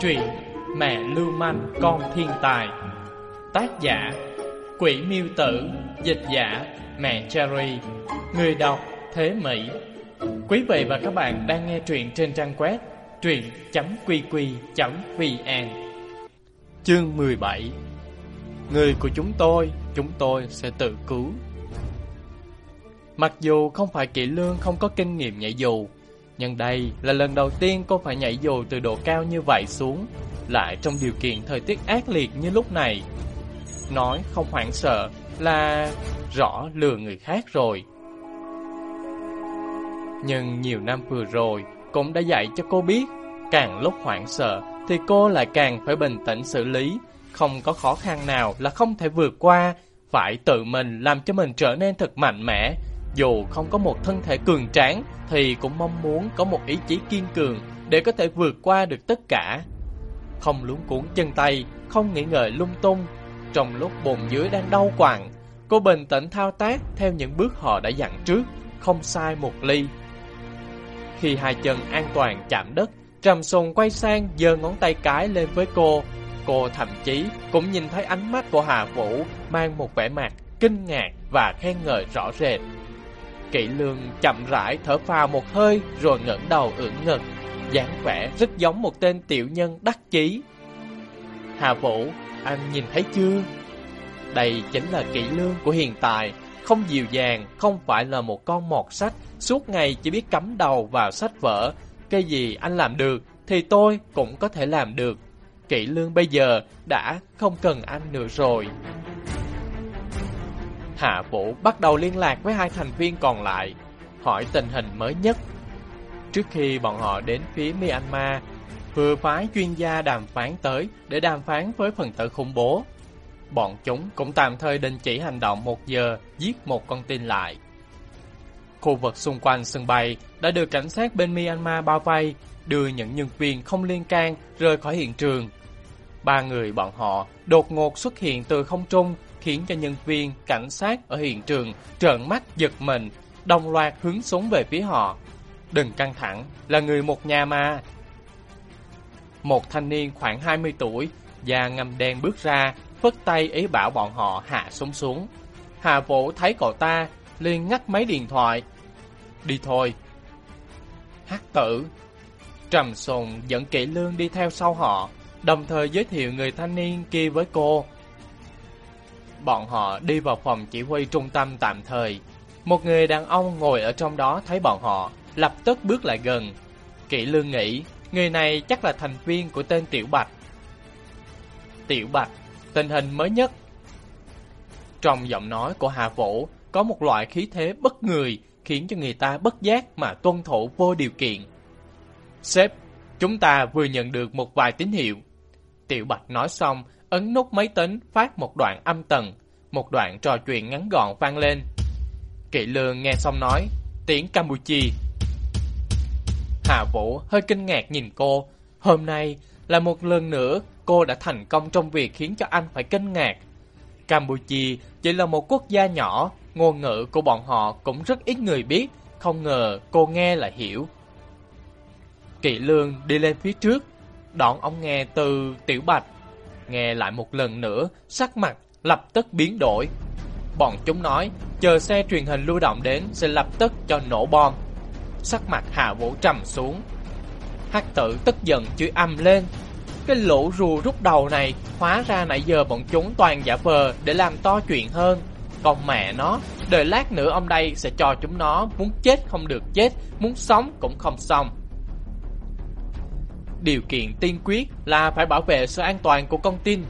Truyện Mẹ Lưu Manh Con Thiên Tài. Tác giả Quỷ Miêu Tử. Dịch giả Mẹ Cherry. Người đọc Thế Mỹ. Quý vị và các bạn đang nghe truyện trên trang web truyện.qq.vn Chương 17 Người của chúng tôi, chúng tôi sẽ tự cứu. Mặc dù không phải kỹ lương không có kinh nghiệm nhảy dù nhưng đây là lần đầu tiên cô phải nhảy dù từ độ cao như vậy xuống, Lại trong điều kiện thời tiết ác liệt như lúc này. Nói không hoảng sợ là rõ lừa người khác rồi. Nhưng nhiều năm vừa rồi, cũng đã dạy cho cô biết, Càng lúc hoảng sợ thì cô lại càng phải bình tĩnh xử lý. Không có khó khăn nào là không thể vượt qua, Phải tự mình làm cho mình trở nên thật mạnh mẽ dù không có một thân thể cường tráng thì cũng mong muốn có một ý chí kiên cường để có thể vượt qua được tất cả. Không luống cuốn chân tay, không nghĩ ngợi lung tung. Trong lúc bồn dưới đang đau quặn, cô bình tĩnh thao tác theo những bước họ đã dặn trước, không sai một ly. Khi hai chân an toàn chạm đất, Trầm Sùng quay sang giơ ngón tay cái lên với cô. Cô thậm chí cũng nhìn thấy ánh mắt của Hà Vũ mang một vẻ mặt kinh ngạc và khen ngợi rõ rệt. Kỵ lương chậm rãi thở phào một hơi rồi ngẩng đầu ưỡn ngực, dáng vẻ rất giống một tên tiểu nhân đắc chí. Hà Vũ, anh nhìn thấy chưa? Đây chính là kỵ lương của hiện tại, không dịu dàng, không phải là một con mọt sách, suốt ngày chỉ biết cắm đầu vào sách vở. Cái gì anh làm được thì tôi cũng có thể làm được. Kỵ lương bây giờ đã không cần anh nữa rồi. Hạ Vũ bắt đầu liên lạc với hai thành viên còn lại, hỏi tình hình mới nhất. Trước khi bọn họ đến phía Myanmar, vừa phái chuyên gia đàm phán tới để đàm phán với phần tử khủng bố. Bọn chúng cũng tạm thời đình chỉ hành động một giờ giết một con tin lại. Khu vực xung quanh sân bay đã được cảnh sát bên Myanmar bao vây, đưa những nhân viên không liên can rời khỏi hiện trường. Ba người bọn họ đột ngột xuất hiện từ không trung khiến cho nhân viên cảnh sát ở hiện trường trợn mắt giật mình, đồng loạt hướng súng về phía họ. Đừng căng thẳng, là người một nhà mà. Một thanh niên khoảng 20 tuổi, da ngầm đen bước ra, phất tay ý bảo bọn họ hạ súng xuống. Hà Vũ thấy cậu ta, liền ngắt máy điện thoại. Đi thôi. Hát tử. Trầm Sùng dẫn kỹ lương đi theo sau họ, đồng thời giới thiệu người thanh niên kia với cô. Bọn họ đi vào phòng chỉ huy trung tâm tạm thời. Một người đàn ông ngồi ở trong đó thấy bọn họ, lập tức bước lại gần. Kỷ lương nghĩ, người này chắc là thành viên của tên Tiểu Bạch. Tiểu Bạch, tình hình mới nhất. Trong giọng nói của Hà Vũ có một loại khí thế bất người khiến cho người ta bất giác mà tuân thủ vô điều kiện. Sếp, chúng ta vừa nhận được một vài tín hiệu. Tiểu Bạch nói xong, ấn nút máy tính phát một đoạn âm tần, một đoạn trò chuyện ngắn gọn vang lên. Kỵ lương nghe xong nói, tiếng Campuchia. Hạ Vũ hơi kinh ngạc nhìn cô, hôm nay là một lần nữa cô đã thành công trong việc khiến cho anh phải kinh ngạc. Campuchia chỉ là một quốc gia nhỏ, ngôn ngữ của bọn họ cũng rất ít người biết, không ngờ cô nghe là hiểu. Kỵ lương đi lên phía trước, Đoạn ông nghe từ Tiểu Bạch Nghe lại một lần nữa, sắc mặt lập tức biến đổi. Bọn chúng nói, chờ xe truyền hình lưu động đến sẽ lập tức cho nổ bom. Sắc mặt Hạ Vũ trầm xuống. Hắc tử tức giận chửi âm lên. Cái lũ rùa rút đầu này, hóa ra nãy giờ bọn chúng toàn giả vờ để làm to chuyện hơn. Còn mẹ nó, đợi lát nữa ông đây sẽ cho chúng nó muốn chết không được chết, muốn sống cũng không xong. Điều kiện tiên quyết là phải bảo vệ sự an toàn của con tin.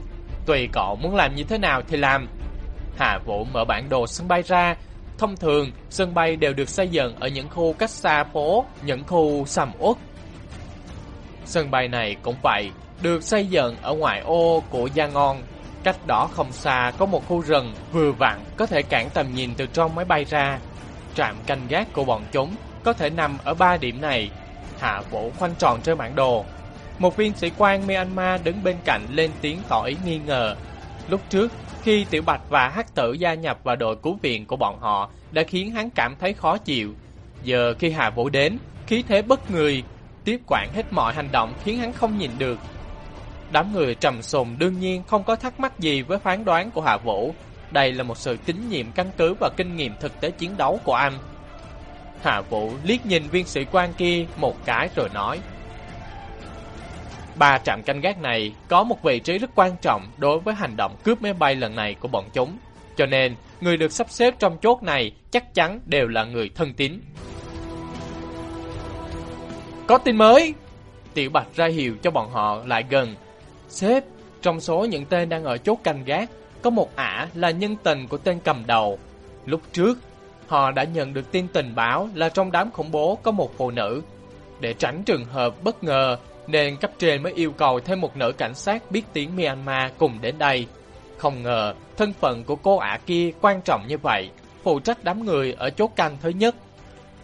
Tùy cậu muốn làm như thế nào thì làm. Hạ Vũ mở bản đồ sân bay ra. Thông thường, sân bay đều được xây dựng ở những khu cách xa phố, những khu sầm uất. Sân bay này cũng vậy, được xây dựng ở ngoại ô của Gia Ngon. Cách đó không xa có một khu rừng vừa vặn có thể cản tầm nhìn từ trong máy bay ra. Trạm canh gác của bọn chúng có thể nằm ở ba điểm này. Hạ Vũ khoanh tròn trên bản đồ, một viên sĩ quan Myanmar đứng bên cạnh lên tiếng tỏ ý nghi ngờ. Lúc trước, khi Tiểu Bạch và Hắc Tử gia nhập vào đội cứu viện của bọn họ đã khiến hắn cảm thấy khó chịu. Giờ khi Hà Vũ đến, khí thế bất người, tiếp quản hết mọi hành động khiến hắn không nhìn được. Đám người trầm sồn đương nhiên không có thắc mắc gì với phán đoán của Hà Vũ. Đây là một sự tín nhiệm căn cứ và kinh nghiệm thực tế chiến đấu của anh. Hà Vũ liếc nhìn viên sĩ quan kia một cái rồi nói. Ba trạm canh gác này có một vị trí rất quan trọng đối với hành động cướp máy bay lần này của bọn chúng. Cho nên, người được sắp xếp trong chốt này chắc chắn đều là người thân tín. Có tin mới! Tiểu Bạch ra hiệu cho bọn họ lại gần. Sếp, trong số những tên đang ở chốt canh gác, có một ả là nhân tình của tên cầm đầu. Lúc trước, họ đã nhận được tin tình báo là trong đám khủng bố có một phụ nữ. Để tránh trường hợp bất ngờ, nên cấp trên mới yêu cầu thêm một nữ cảnh sát biết tiếng Myanmar cùng đến đây. Không ngờ, thân phận của cô ả kia quan trọng như vậy, phụ trách đám người ở chốt canh thứ nhất.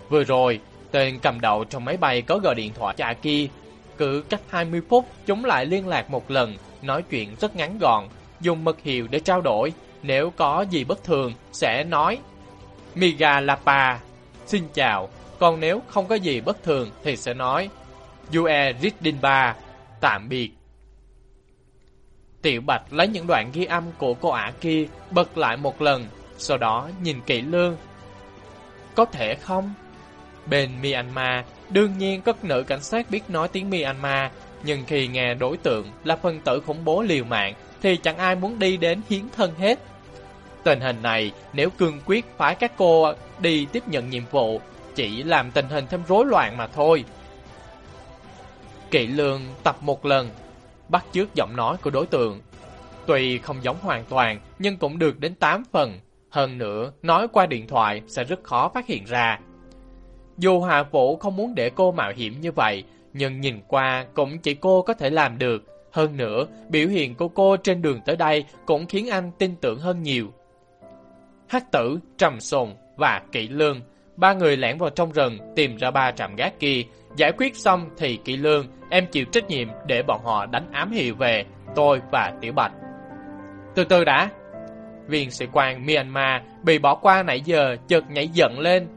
Vừa rồi, tên cầm đầu trong máy bay có gọi điện thoại cho ả kia. Cứ cách 20 phút, chúng lại liên lạc một lần, nói chuyện rất ngắn gọn, dùng mật hiệu để trao đổi. Nếu có gì bất thường, sẽ nói Miga Lapa, xin chào. Còn nếu không có gì bất thường thì sẽ nói Yue Ridinba, tạm biệt. Tiểu Bạch lấy những đoạn ghi âm của cô ả kia bật lại một lần, sau đó nhìn kỹ lương. Có thể không? Bên Myanmar, đương nhiên các nữ cảnh sát biết nói tiếng Myanmar, nhưng khi nghe đối tượng là phân tử khủng bố liều mạng, thì chẳng ai muốn đi đến hiến thân hết. Tình hình này, nếu cương quyết phái các cô đi tiếp nhận nhiệm vụ, chỉ làm tình hình thêm rối loạn mà thôi. Kỵ lương tập một lần, bắt chước giọng nói của đối tượng. Tuy không giống hoàn toàn, nhưng cũng được đến 8 phần. Hơn nữa, nói qua điện thoại sẽ rất khó phát hiện ra. Dù Hạ Vũ không muốn để cô mạo hiểm như vậy, nhưng nhìn qua cũng chỉ cô có thể làm được. Hơn nữa, biểu hiện của cô trên đường tới đây cũng khiến anh tin tưởng hơn nhiều. Hắc tử, trầm sồn và kỵ lương, ba người lẻn vào trong rừng tìm ra ba trạm gác kia. Giải quyết xong thì kỵ lương, em chịu trách nhiệm để bọn họ đánh ám hiệu về, tôi và Tiểu Bạch. Từ từ đã. Viên sĩ quan Myanmar bị bỏ qua nãy giờ chợt nhảy giận lên.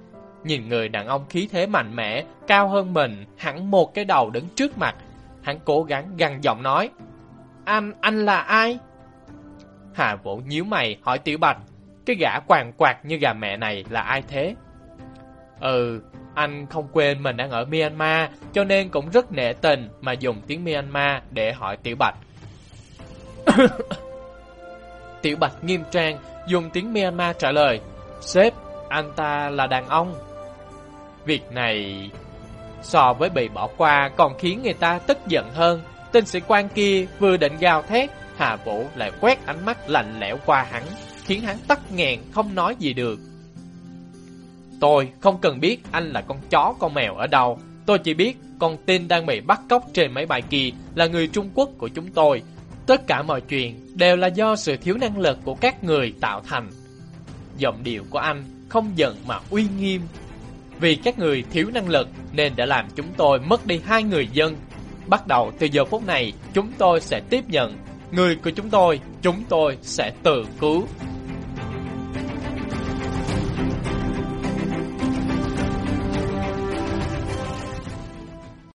Nhìn người đàn ông khí thế mạnh mẽ, cao hơn mình, hẳn một cái đầu đứng trước mặt. Hắn cố gắng gằn giọng nói. Anh, anh là ai? Hà Vũ nhíu mày hỏi Tiểu Bạch. Cái gã quàng quạt như gà mẹ này là ai thế? Ừ, anh không quên mình đang ở Myanmar, cho nên cũng rất nể tình mà dùng tiếng Myanmar để hỏi Tiểu Bạch. Tiểu Bạch nghiêm trang, dùng tiếng Myanmar trả lời. Sếp, anh ta là đàn ông. Việc này so với bị bỏ qua còn khiến người ta tức giận hơn. Tên sĩ quan kia vừa định gào thét, Hà Vũ lại quét ánh mắt lạnh lẽo qua hắn, khiến hắn tắt nghẹn không nói gì được. Tôi không cần biết anh là con chó con mèo ở đâu, tôi chỉ biết con tin đang bị bắt cóc trên máy bay kia là người Trung Quốc của chúng tôi. Tất cả mọi chuyện đều là do sự thiếu năng lực của các người tạo thành. Giọng điệu của anh không giận mà uy nghiêm. Vì các người thiếu năng lực nên đã làm chúng tôi mất đi hai người dân. Bắt đầu từ giờ phút này, chúng tôi sẽ tiếp nhận. Người của chúng tôi, chúng tôi sẽ tự cứu.